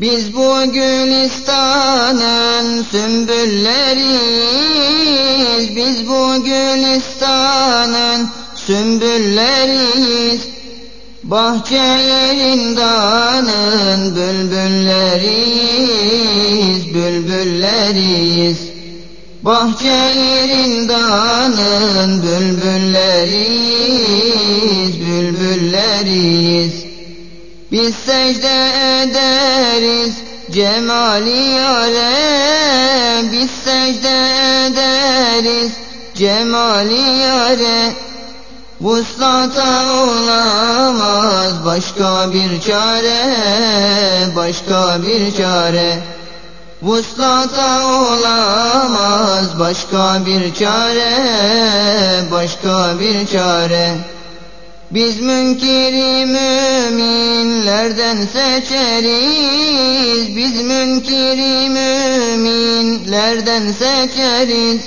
Biz bu gülistanın sümbülleriyiz Biz bu gülistanın sümbülleriyiz Bahçe yerindanın bülbülleriyiz Bülbülleriyiz Bahçe biz secde ederiz cemali yare. Biz secde ederiz cemali yare. Vuslata olamaz başka bir çare Başka bir çare. Vuslata olamaz başka bir çare Başka bir çare biz münkiri müminlerden seçeriz. Biz münkiri müminlerden seçeriz.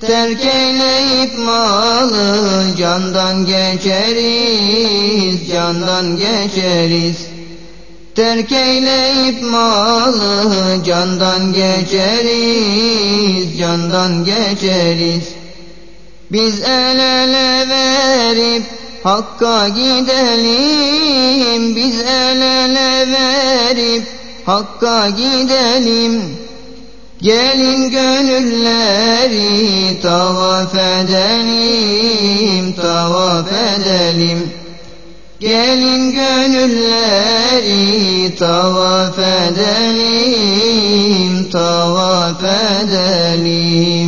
Terk eyleyip malı candan geçeriz Candan geçeriz. Terk eyleyip malı candan geçeriz Candan geçeriz. Biz el ele verip Hakka gidelim biz el ele verip Hakka gidelim. Gelin gönülleri tavaf edelim Tavaf edelim. Gelin gönülleri tavaf edelim Tavaf edelim.